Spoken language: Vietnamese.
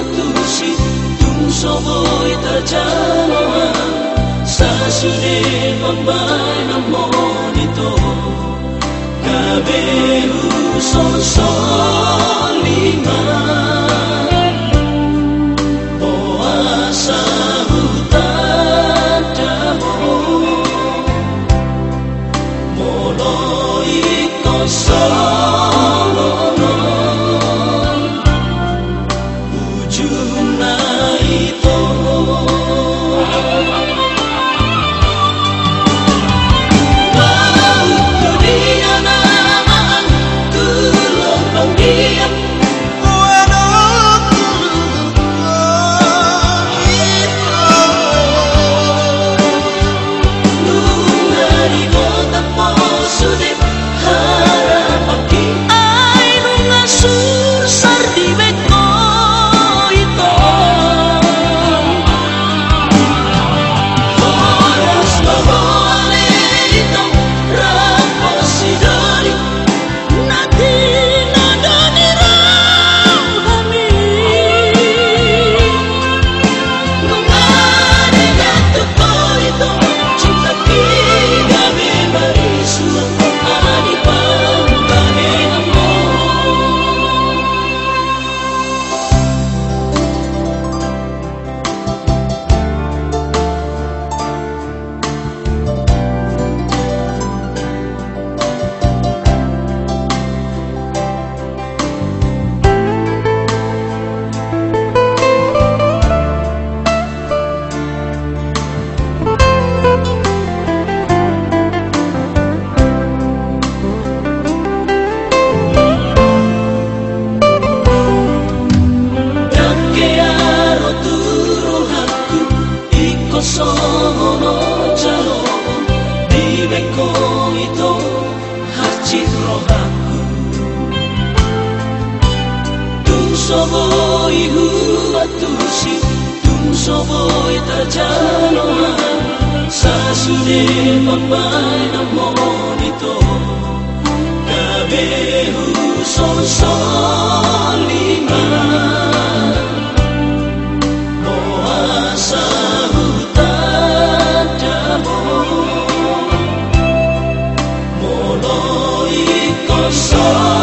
Matusi Yung sobo'y tadyama Sa sunib ang banang mo nito Gabi, usos, tusi tum so boy ta chano sa sude papai na monito na behu sol solima boa sa Sorry.